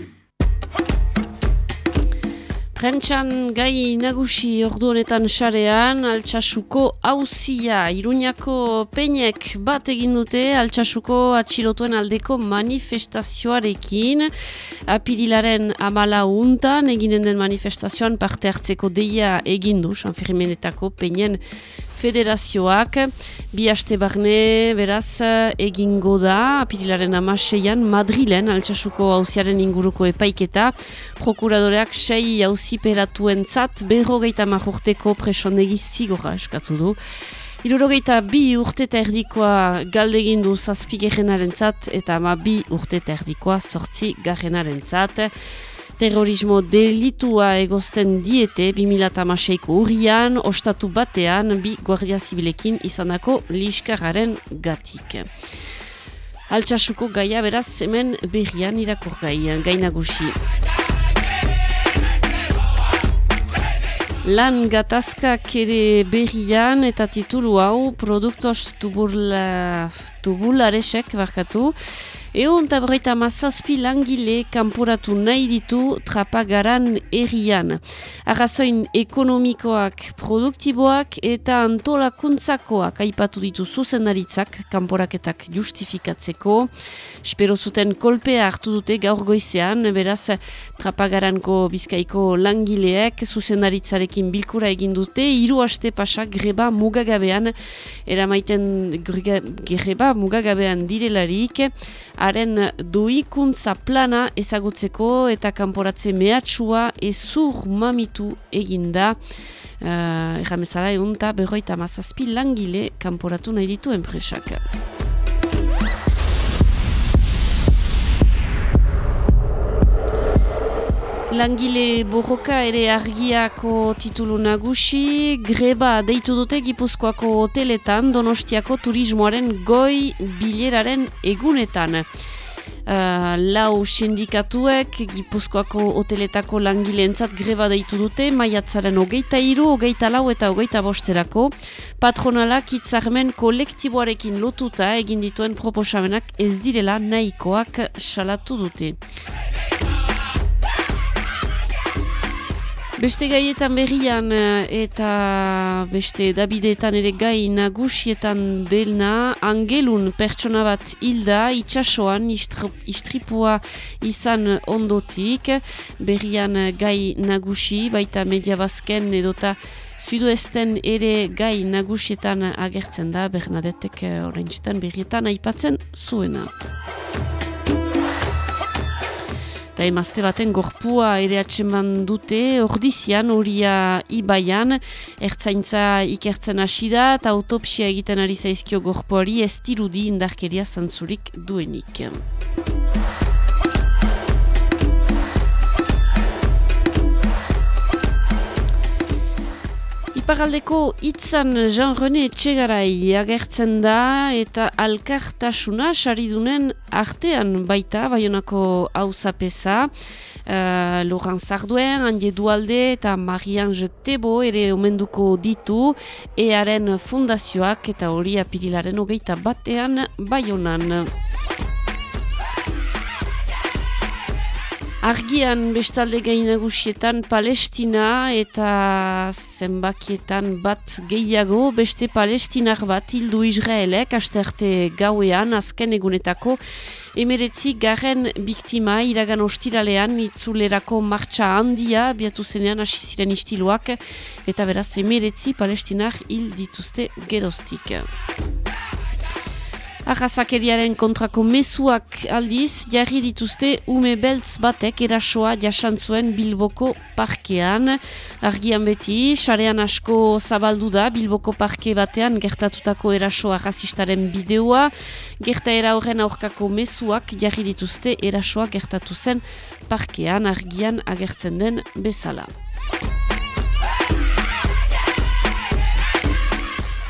Prentxan gai nagusi ordu honetan sarean, altxasuko hauzia, iruñako peinek bat egin dute, altxasuko atxilotuen aldeko manifestazioarekin, apirilaren amala untan, eginen den manifestazioan parte hartzeko deia egindu, Sanfirmenetako peinen federazioak bi aste barne beraz egingo da apirilaren amaseian Madrilen altsasuko hauziaren inguruko epaiketa. Prokuradoreak sei hauziperatuen zat berrogeita marrurteko presondegi zigorra eskatu du. Irurogeita bi urte eta erdikoa galdegin du zazpigerenaren zat eta ama bi urte eta erdikoa sortzi garenaren zat terrorismo delitua egozten diete 2006ko urrian, ostatu batean bi guardia zibilekin izanako liskararen gatik. Altsasuko gaia beraz hemen berrian irakur gai, gainagusi. Lan gatazkak ere berrian eta titulu hau produktos tubularesek barkatu. Egon eta mazazpi langile kanporatu nahi ditu trapagaran errian. Arrazoin ekonomikoak, produktiboak eta antolakuntzakoak aipatu ditu zuzendaritzak kanporaketak justifikatzeko. Espero zuten kolpea hartu dute gaur goizean, beraz trapagaranko bizkaiko langileek zuzendaritzarekin bilkura egin dute, hiru aste pasak greba mugagabean, eramaiten greba mugagabean direlarik, haren duikuntza plana ezagutzeko eta kanporatze mehatxua ezur mamitu eginda. Uh, Erramezala egun eta berroita mazazpi langile kanporatu nahi ditu enpresak. Langile borroka ere argiako titulu nagusi, greba deitu dute Gipuzkoako hoteletan Donostiako turismoaren goi bileraren egunetan. Uh, lau sindikatuek Gipuzkoako hoteletako langileentzat greba deitu dute maiatzaren hogeita iru, hogeita lau eta hogeita bosterako. Patronalak itzarmen kolektiboarekin lotuta egin dituen proposamenak ez direla nahikoak salatu dute. Beste gaietan berrian eh, eta beste Davideetan ere gai nagusietan delna angelun pertsona bat hilda itxasoan istripua izan ondotik berrian gai nagusi baita media bazken edota Zuduesten ere gai nagusietan agertzen da Bernadetek eh, berrietan aipatzen zuena. Eta emazte baten gorpua ere atseman dute, ordizian, horia ibaian, ertzaintza ikertzen hasi da, eta autopsia egiten ari zaizkio gorpuari ez dirudi indarkeria zantzurik duenik. Iparaldeko itzan Jean-René Etxegarai agertzen da eta alkartasuna saridunen artean baita, baionako hauzapesa, uh, Laurent Zarduen, Andi Dualde eta Marianne Tebo ere omenduko ditu, earen fundazioak eta hori apirilaren hogeita batean baionan. Argian bestalde gainagusietan Palestina eta zenbakietan bat gehiago beste Palestinar bat hildu Israelek asterte gauean azken egunetako emeretzi garen biktima iragan ostiralean itzulerako martxa handia biatu zenean hasi ziren istiluak eta beraz emeretzi Palestinar hil dituzte geroztik. Arrazakeriaren kontrako mezuak aldiz, jarri dituzte ume beltz batek erasoa jasan zuen Bilboko parkean. Argian beti, sarean asko zabaldu da Bilboko parke batean gertatutako erasoa rasistaren bideoa. Gertaera horren aurkako mezuak jarri dituzte erasoa gertatu zen parkean argian agertzen den bezala.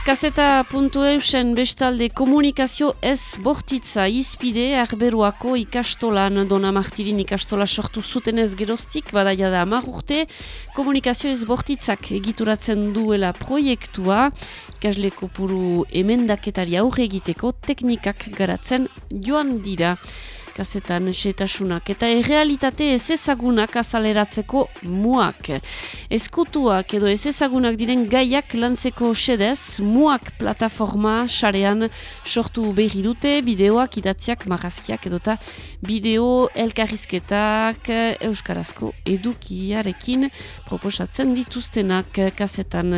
Kaseta puntu eusen bestalde komunikazio ez bortitza izpide arberuako ikastolan Dona Martirin ikastola sortu zuten ez gerostik, badaia da urte, komunikazio ez bortitzak egituratzen duela proiektua, ikasle kopuru emendaketari aurre egiteko teknikak garatzen joan dira kazetan esetasunak eta errealitate ez ezagunak azaleratzeko muak. Ezkutuak edo ez ezagunak diren gaiak lantzeko sedez, muak plataforma sarean sortu berri dute, bideoak, idatziak, marrazkiak edota bideo elkarrizketak euskarazko edukiarekin proposatzen dituztenak kazetan.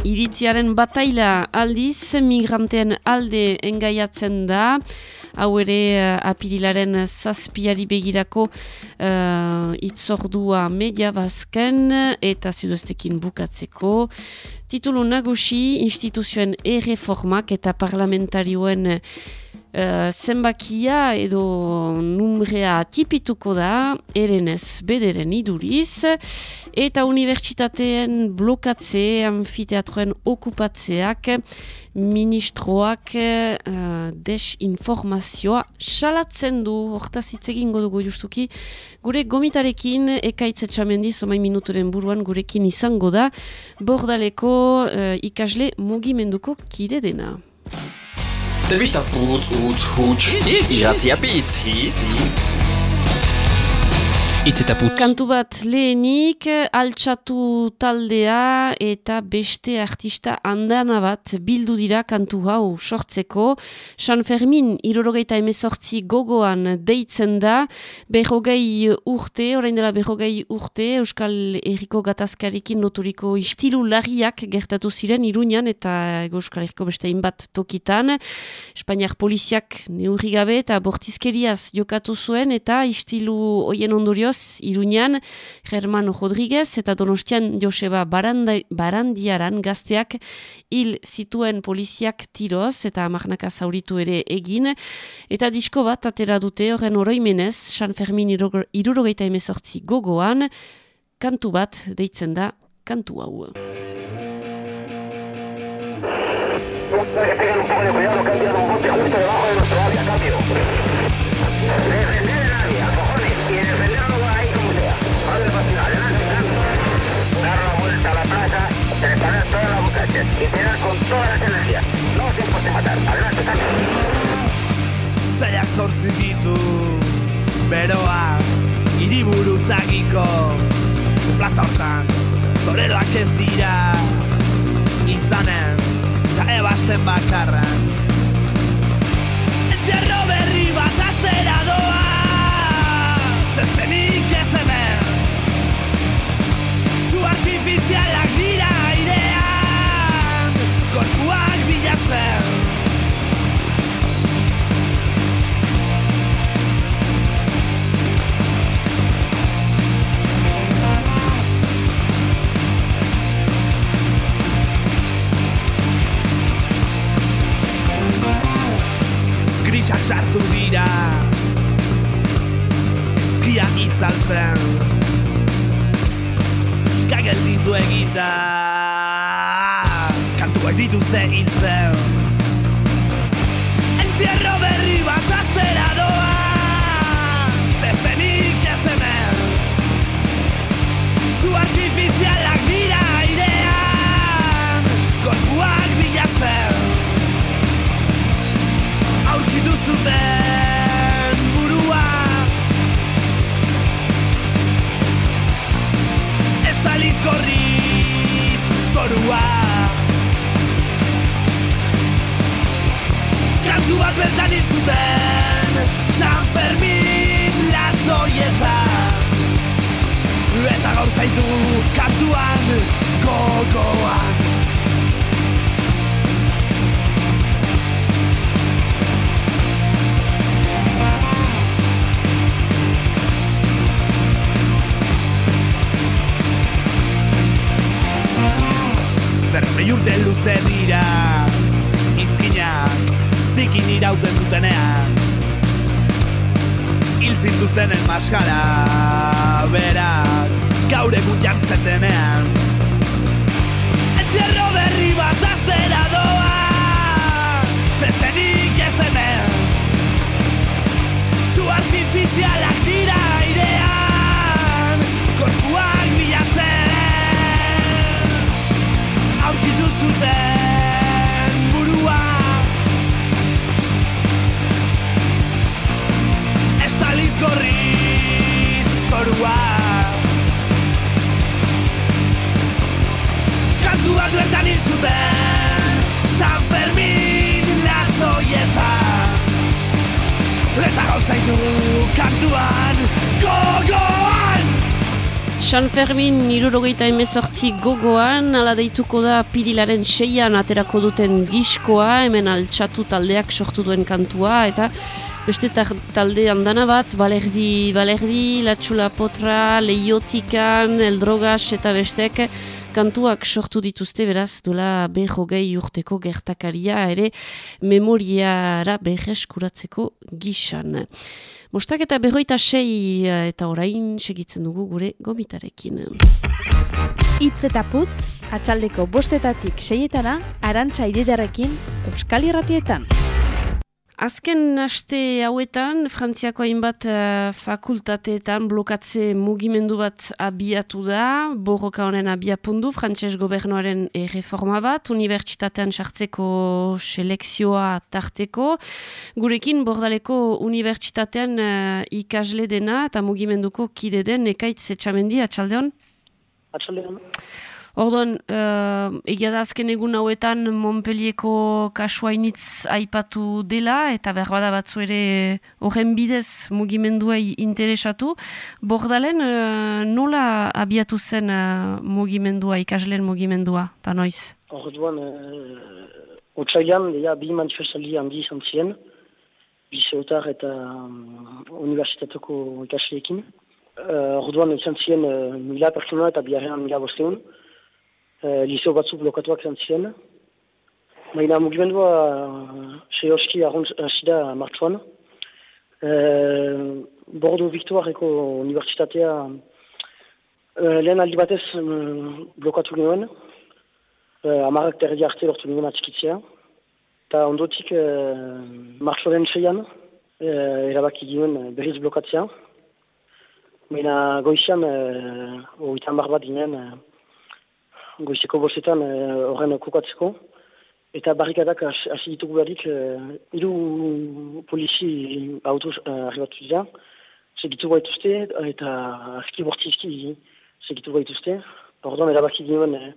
Iritziaren bataila aldiz, migranteen alde engaiatzen da, hau ere uh, apirilaren zazpiari begirako uh, itzordua media bazken eta zudoztekin bukatzeko. Titulu nagusi, instituzioen erreformak eta parlamentarioen Uh, zenbakia edo numrea tipituko da erenez bederen iduriz eta unibertsitateen blokatze amfiteatroen okupatzeak ministroak uh, desinformazioa salatzen du. Hortaz hitz egingo justuki. Gure gomitarekin ekaitze txamendi zomai minuturen buruan gurekin izango da bordaleko uh, ikasle mugimenduko kide dena Telebista putz, utz, huts, iratzia pitz, hitz. Itz eta putz. Kantu bat lehenik, altxatu taldea eta beste artista andana bat bildu dira kantu hau sortzeko. San Fermin, irorogeita emezortzi gogoan deitzen da, berrogei urte, orain dela berrogei urte, Euskal Herriko gatazkarekin loturiko istilu larriak gertatu ziren Iruñan eta Euskal Herriko beste bat tokitan. Espainiar poliziak neurri gabe eta bortizkeriaz jokatu zuen eta istilu hoien ondorioz Iruñan, Germano Rodriguez eta Donostian Joseba Baranda, Barandiaran gazteak hil zituen poliziak tiroz eta amarnaka zauritu ere egin. Eta disko bat atera dute horren oroimenez, San Fermin irurogeita emezortzi gogoan, kantu bat deitzen da kantu hau. Muchachas y con todas las energías. No os importe matar, adelante, cambio. Zaiak zortzi ditu Beroa Iriburu zagiko. Plaza hortan Toreroak ez dira. Izanen Zae basten bakarran Entierro berri bat astera doa. Zezenik ez hemen. Su artifizialak dira bilatzen Grisak sartu dira. Zkia itzaltzen. Musika gelditu eginda Kantuak dituzte hiltzen Entierro berri bat astera doa. Zezenik ez hemen Su artifizialak dira airean Gorpuak bilatzen. Aurkitu zuten burua. Estaliz gorriz zorua Kantuak bertan izuten San Fermin latzoietan. Eta gaur zaitu kantuan gogoan. Berroi urte luze dira zikin irauten dutenean. Hil zintuztenen maskara berak gaur egun jantzetenean Entzerro berri bat astera doa Zezenik ez hemen. Su artifizialak dira airean Korpuak bilatzen. Aurkitu zuten zorua Kantu bat bertan hil zuten San Fermin latzoietan Eta gauzaitu kantuan Gogoan! San Fermin irurogeita emezortzi gogoan, ala deituko da pirilaren seian aterako duten diskoa, hemen altxatu taldeak sortu duen kantua, eta beste talde andana bat, balerdi, balerdi, latxula potra, leiotikan, eldrogas eta bestek, kantuak sortu dituzte beraz dola behogei urteko gertakaria ere memoriara berreskuratzeko gisan. Mostak eta berroita sei eta orain segitzen dugu gure gomitarekin. Itz eta putz, atxaldeko bostetatik seietana, arantxa ididarekin, Euskal Irratietan. Azken aste hauetan, Frantziako hainbat uh, fakultateetan blokatze mugimendu bat abiatu da, borroka honen abiapundu, frantses gobernuaren erreforma bat, unibertsitatean sartzeko selekzioa tarteko. Gurekin, bordaleko unibertsitatean uh, ikasle dena eta mugimenduko kide den, ekaitz etxamendi, atxaldeon? Atxaldean. Orduan, uh, egia da azken egun hauetan Montpellierko kasuainitz aipatu dela, eta berbada batzu ere horren bidez mugimenduei interesatu. Bordalen, uh, nola abiatu zen uh, mugimendua, ikasleen mugimendua, eta noiz? Orduan, uh, otsailan, deia, bi manifestaldi handi izan ziren, bi zeutar eta um, universitateko ikasleekin. Uh, orduan, izan ziren uh, mila pertsona eta biharrean mila bosteun. Uh, liceo batzu blokatuak izan ziren. Baina mugimendua uh, sehoski hasi da martxuan. Uh, Bordo Victoireko unibertsitatea uh, lehen aldi batez um, blokatu genuen. Uh, amarrak terdi arte lortu ginen atxikitzea. Eta ondotik uh, martxoaren seian uh, erabaki ginen uh, berriz blokatzea. Baina goizian, uh, oitan bar bat ginen, uh, goizeko bostetan uh, horren kokatzeko. Eta barrikadak hasi hasi ditugu beharik, uh, hiru polizi autos uh, arribatu dira. Segitu gaituzte eta aski bortizki segitu gaituzte. Orduan erabaki ginen uh,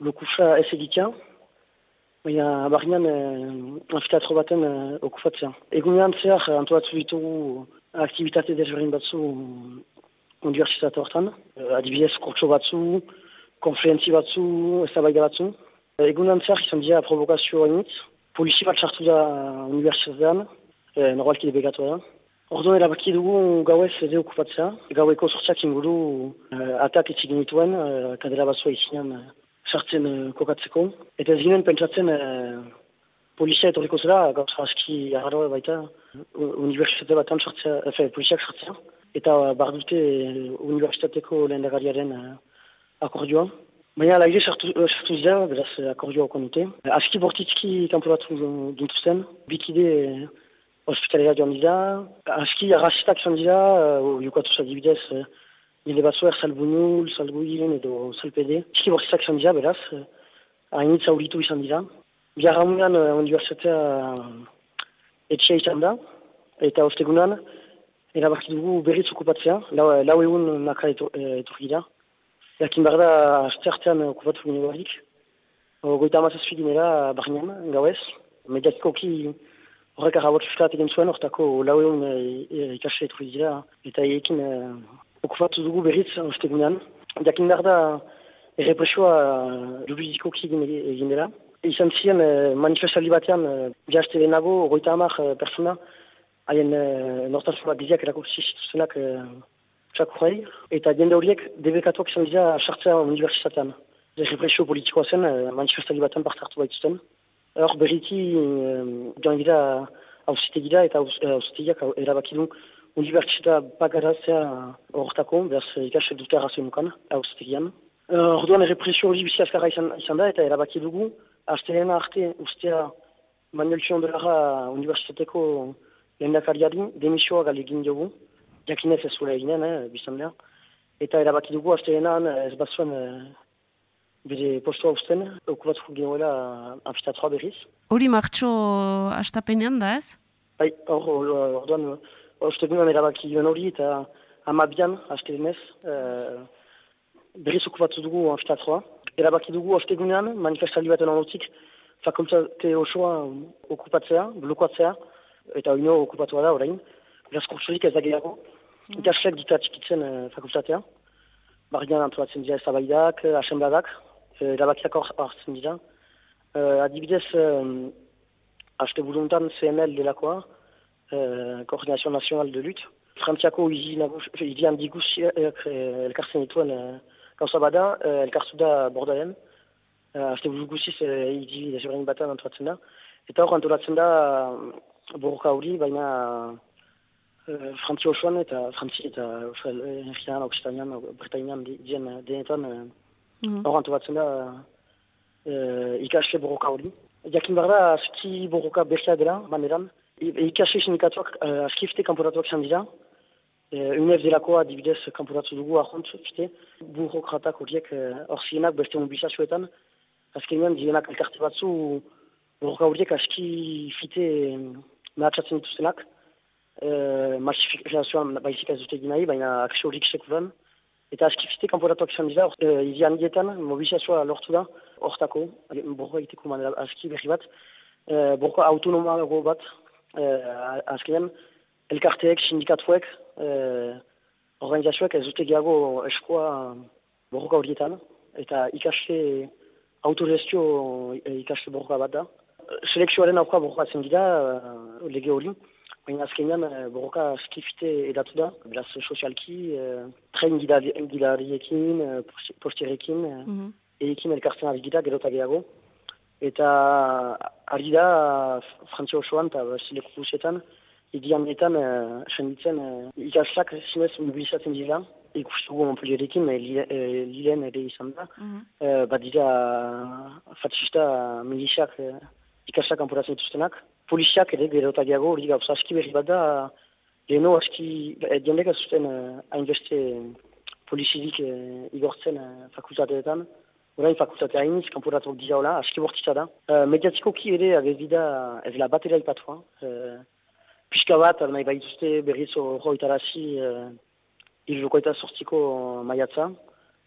lokusa ez egitea. Baina barrian uh, amfiteatro baten uh, okupatzea. Egunean zehar antolatu ditugu aktivitate desberdin batzu universitate hortan. Adibidez kurtso batzu, konferentzi batzu, eztabaida batzu. Egunan zehar izan dira provokazio hainitz. Polizi bat sartu da universitatean, e, normalki debekatu da. Orduan erabaki dugu gauez ere okupatzea. Gaueko sortziak inguru e, atak etxik genituen, e, kadera batzua izinean e, sartzen e, kokatzeko. Eta ez ginen pentsatzen e, polizia etorriko zela, gauza aski agarroa baita, universitate batan sartzea, efe, poliziak sartzea. Eta bardute universitateko lehendagariaren e, akordioa. Baina laire sartu, eh, sartu dira, beraz eh, akordioa okon dute. Aski bortitzki kanporatu dintuzten, bikide eh, ospitalera joan dira, aski arrasistak izan dira, uh, jokatuz adibidez, uh, nire batzuer salbunul, salguilen edo salpede. Aski bortitzak izan dira, beraz, uh, hainitza auritu izan dira. Biarramunean uh, universitatea uh, etxea izan da, eta ostegunan, erabaki dugu berriz okupatzea, lau, lau egun naka etor, etorri dira. Jakin behar da, asteartean okupatu gine barik. Goita amazazpi ginera barnean, gauez. Mediatikoki horrek arrabot fiskat egin zuen, hortako lau egun e, e, ikasle etorri dira. Eta ekin e, okupatu dugu berriz ostegunean. Jakin behar da, errepresioa juridikoki egin, dela. Izan ziren e, manifestaldi batean, e, jazte denago, goita amar e, persona, haien e, nortasuna biziak erakutsi zituztenak e, txakurrei, eta jende horiek debekatuak izan dira sartzea universitatean. Represio politikoa zen, eh, manifestali baten parte hartu baituzten. Hor berriki, um, joan gira hausitegira eta hausitegiak erabaki du unibertsita bagarazea horretako, behaz ikasle dute arrazio nukan, hausitegian. Uh, Orduan errepresio hori bizi azkarra izan, izan da eta erabaki dugu, azteren arte ustea Manuel Xiondelara unibertsitateko lehendakariari demisioa galegin dugu, jakinez ez zuela eginen, eh, bizan behar. Eta erabaki dugu azterenan ez bat zuen eh, bere postua usten, okupatu genuela amfiteatroa berriz. Hori martxo astapenean da ez? Bai, hor, orduan, ostegunan erabaki joan hori eta amabian, asterenez, eh, berriz okupatu dugu amfiteatroa. Erabaki dugu ostegunean, manifestali baten onotik, fakultate osoa okupatzea, blokoatzea, eta oino okupatua da orain. Beraz kurtsurik ez da gehiago. Ikaslek dita txikitzen eh, fakultatea. Barrian antolatzen dira ezabaidak, eh, asembladak, eh, erabakiak hartzen dira. Eh, adibidez, eh, haste buruntan CNL delakoa, eh, Koordinazio Nazional de Lut. Frantziako izi handi guziak eh, elkartzen dituen eh, gauza bada, eh, elkartu da bordaren. Uh, Aste buru guziz uh, izi desberdin batean antolatzen da. Eta hor antolatzen da uh, borroka hori, baina uh, Frantzi osoan eta Frantzi eta Euskal Herrian, Oksitanian, Britainian di- dien denetan uh, hor antolatzen da uh, ikasle borroka hori. Jakin behar da, aski borroka bestea dela, maneran. I- Ikasle sindikatuak uh, askifte kanporatuak izan dira. Uh, UNEF delakoa adibidez kanporatu dugu ahont, fite. Burrokratak horiek hor zienak beste mobilizazioetan. Azkenean dienak elkarte batzu borroka horiek aski fite mehatxatzen dituztenak. Uh, Masifikazioan baizik ez dute nahi, baina aksio horik sekulan. Eta aski fite kanporatuak izan dira, uh, izi handietan mobilizazioa lortu da, hortako, borroka egiteko manera aski berri bat. Uh, borroka autonomago bat, uh, azkenean, elkarteek, sindikatuek, uh, organizazioek ez dute gehiago eskoa borroka horietan, eta ikasle autogestio eh, ikasle borroka bat da. Selekzioaren aurka borrokatzen dira, uh, lege hori, baina azkenean uh, borroka skifte edatu da, beraz sozialki, uh, tren gidari- gidariekin, uh, posti- postierekin, uh, eekin elkartzen ari dira, gero gehiago. Eta ari da, Frantzia osoan eta zileku guzietan, Idianetan, uh, senditzen, uh, ikaslak zinez mobilizatzen dira, ikustugu Montpellierekin, eh, Lille- eh, Lilleen ere izan da. Eh, bat dira fatxista milisiak uh, ikaslak kanporatzen dituztenak. Poliziak ere gero eta gehiago hori gauza aski berri bat da, leheno aski, eh, jendek ez zuten uh, hainbeste polizidik uh, igortzen uh, fakultateetan. Orain fakultatea hainiz, kanporatuak dira hola, aski bortitza da. Uh, mediatikoki ere agezi da ez la batera ipatua. Uh, pixka bat, nahi baituzte berriz horretarazi uh, Illukoita sortziko maiatza,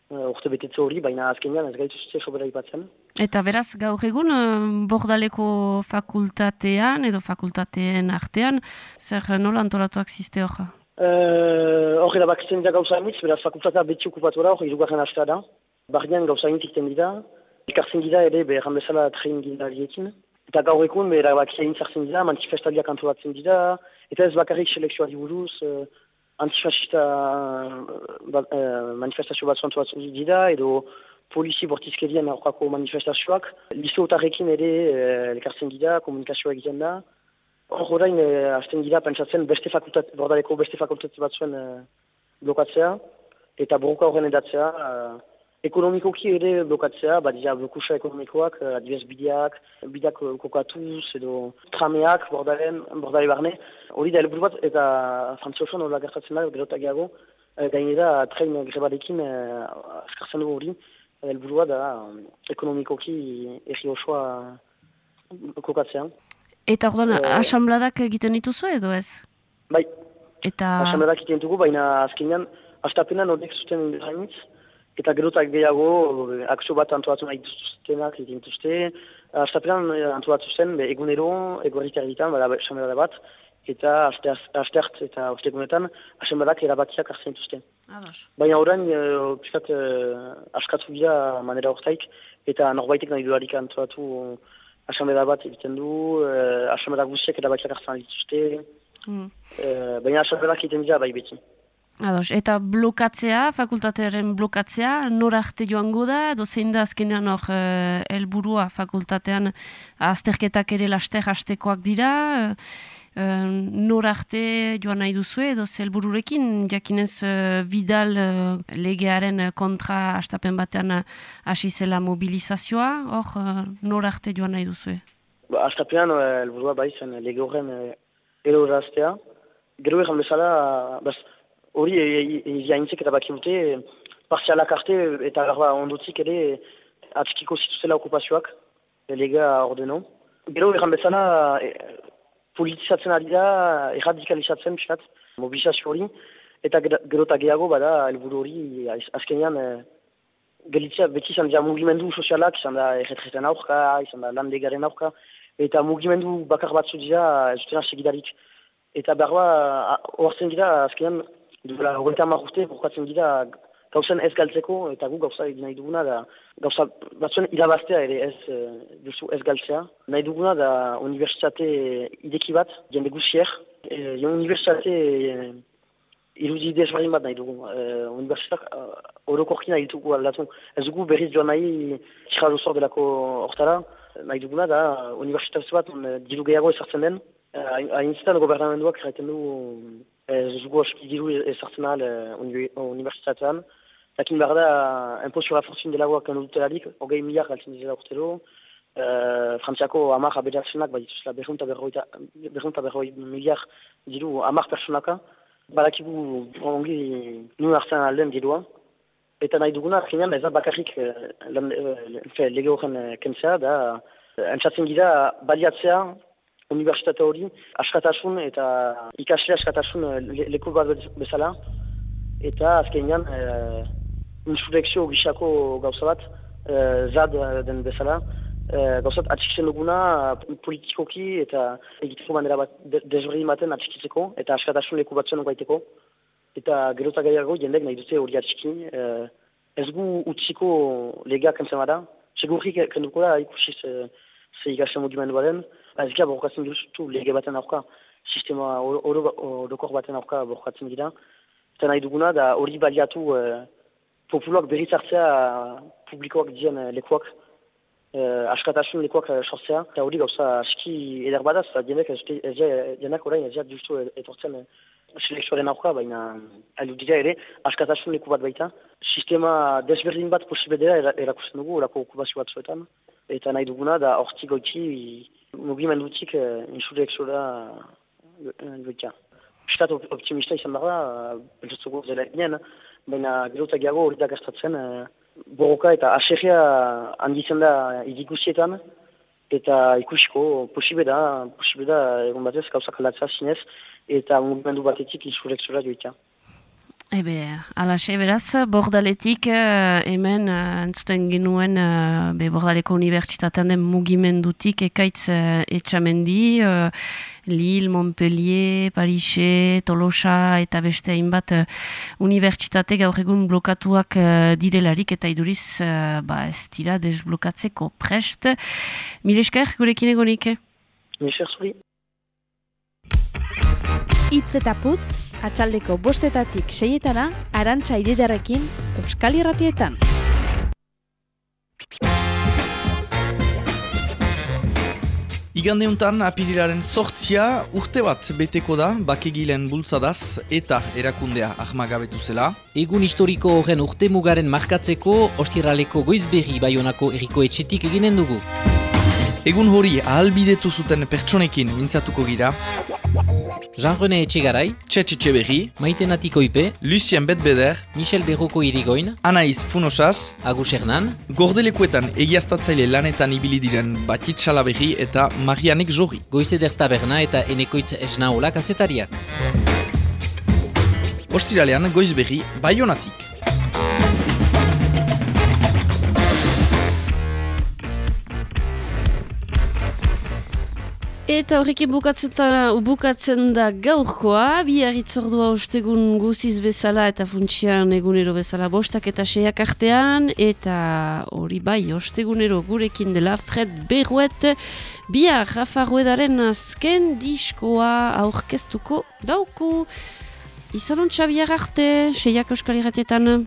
urte betetze hori, baina azkenean ez gaituzte sobera ipatzen. Eta beraz, gaur egun, eh, bordaleko fakultatean edo fakultateen artean, zer nola antolatuak ziste hor? Uh, Hor erabakitzen dira gauza emitz, beraz fakultatea beti okupatu da, hor irugarren astea da. Barnean gauza emitz ikten dira, ikartzen dira ere behan bezala tren gindariekin. Eta gaur egun be erabakia intzartzen dira, manifestaliak antolatzen dira, eta ez bakarrik selekzioari buruz, uh, antifascista ba, eh, manifestazio batzu antolatzen dira, edo polizi bortizkerien aurkako manifestazioak. Lizotarekin ere eh, elkartzen dira, komunikazioa egiten da. Hor orain, eh, hasten dira, pentsatzen beste fakultate, bordaleko beste fakultate batzuen eh, blokatzea, eta borroka horren edatzea, eh, ekonomikoki ere blokatzea, bat dira blokusa ekonomikoak, eh, adibidez bideak, bideak eh, kokatuz, edo trameak, bordalen, bordale barne. Hori da helburu bat, eta Frantzia osoan hori gertatzen da, gero eh, gainera tren grebarekin askartzen dugu hori, helburua da eh, ekonomikoki erri osoa kokatzea. Eta orduan, Eh, asambladak egiten dituzu edo ez? Bai, Eta... asambleak egiten dugu, baina azkenean, astapenan horiek zuten hainitz, eta gero eta gehiago eh, akzio bat antolatu nahi dituztenak egiten dituzte. Astapenan eh, antolatu zen, be, egunero, egoerrik erditan, bada asamblea bat, eta aste, hart eta ostegunetan asambleak erabakiak hartzen. Ados. Baina orain, uh, piskat, uh, askatu dira manera hortaik, eta norbaitek nahi duarik antolatu asamblea bat egiten du, uh, asamblea guziak erabakiak hartzen dituzte, Mm. uh, baina asambleak egiten dira bai beti. Ados, eta blokatzea, fakultatearen blokatzea, nor arte joango da, edo zein da azkenean hor eh, helburua fakultatean azterketak ere laster hastekoak dira, uh, nor arte joan nahi duzu edo zelbururekin, jakinez uh, Vidal uh, legearen kontra astapen batean hasi zela mobilizazioa, hor uh, nor arte joan nahi duzu? Ba, astapean helburua uh, zen lege horren eroraztea, gero egan bezala, bas, hori jaintzek eta baki dute parzialak arte eta garba ondotik ere atzkiko zituzela okupazioak lega ordeno. Gero erran bezala e, politizatzen ari da erradikalizatzen piskat mobilizazio hori eta gero eta gehiago bada helburu hori azkenean e, gelitzea beti izan dira mugimendu sozialak izan da erretreten aurka, izan da landegaren aurka eta mugimendu bakar batzu dira ez dutena segidarik. Eta berba, horzen dira azkenean Dura, hogeita marrute, burkatzen dira gauzen ez galtzeko, eta gu gauza nahi duguna da, gauza batzuen irabaztea ere ez e, duzu ez galtzea. Nahi duguna da universitate ideki bat, jende guzier, e, universitate e, irudi desberdin bat nahi dugu. E, universitatak uh, orokorki nahi dugu aldatu. Ez dugu berriz joan nahi txera duzor delako hortara. Nahi duguna da universitate bat on, diru gehiago ezartzen den. Hain zitan gobernamenduak erraiten du ez dugu oski diru ezartzen ahal universitatean. Zakin behar da, impo sur la fortune delagoak dutelarik, hogei miliar galtzen dizela urtero. Frantziako amak aberatzenak, bat dituzela berrunta berroi miliar diru amak personaka. Barakigu ongi nuen hartzen alden dirua. Eta nahi duguna, jenean ez da bakarrik lege horren kentzea, da entzatzen gira baliatzea universitate hori askatasun eta ikasle askatasun le, leku bat bezala. Eta azkenean e, insurrekzio gisako gauza bat e, zad den bezala. E, gauzat atxikzen duguna politikoki eta egiteko manera bat dezberdin baten atxikitzeko eta askatasun leku bat zuen gaiteko eta gerota gaiago jendek nahi dute hori atxikin e, ez gu utziko legeak entzen bada. Segurrik kenduko da ikusiz e, ze ikasen mugimendu baden Ez gira borrokatzen duzutu lege baten aurka, sistema orokor baten aurka borrokatzen dira. Eta nahi duguna da hori baliatu e, populuak berriz hartzea publikoak dien e, lekuak, e, askatasun lekuak sortzea. Eta hori gauza aski eder badaz, eta dienek ez dienak orain ez jat justu etortzen e, selekzioaren aurka, baina aldu dira ere, askatasun leku bat baita. Sistema desberdin bat posibedea erakusten dugu, orako okupazio bat zuetan. Eta nahi duguna da horti goiti mugimendutik uh, insurek zora goitia. Pistat optimista izan behar da, beltuzuko zela ginen, baina gero eta gehiago hori da gastatzen uh, borroka eta aserria handitzen da idikusietan, eta ikusiko posibe da, posibe da egon batez gauzak aldatzea zinez, eta mugimendu batetik insurek zora goitia. Ebe, alaxe beraz, bordaletik uh, hemen uh, entzuten genuen be bordaleko unibertsitatean den mugimendutik ekaitz etxamendi, Lille, Montpellier, Parise, Tolosa eta beste hainbat uh, unibertsitate gaur egun blokatuak uh, direlarik eta iduriz uh, ba, ez dira desblokatzeko prest. Milesker, gurekin egonik? Milesker zuri. Itz eta putz, atxaldeko bostetatik seietana, arantxa ididarekin, Euskal Irratietan. Igandeuntan apirilaren sortzia urte bat beteko da bakegilen bultzadaz eta erakundea ahmagabetu zela. Egun historiko horren urte mugaren markatzeko ostiraleko goizberri baionako eriko etxetik eginen dugu. Egun hori ahalbidetu zuten pertsonekin mintzatuko gira. Jean-René Etxegarai, Txetxe Txeberri, Maite Natikoipe, Lucien Betbeder, Michel Berroko Irigoin, Anaiz Funosaz, Agus Hernan, Gordelekuetan egiaztatzaile lanetan ibili diren Batit Salaberri eta Marianek Jorri. Goizeder Taberna eta Enekoitz Esnaola kazetariak. Ostiralean goizberri Bayonatik. Eta horrekin bukatzen da, bukatzen da gaurkoa, bi harritzordua ostegun guziz bezala eta funtsian egunero bezala bostak eta seiak artean, eta hori bai ostegunero gurekin dela Fred Berruet, bia Rafa Ruedaren azken diskoa aurkeztuko dauku. Izanon txabiar arte, seiak euskal irratietan.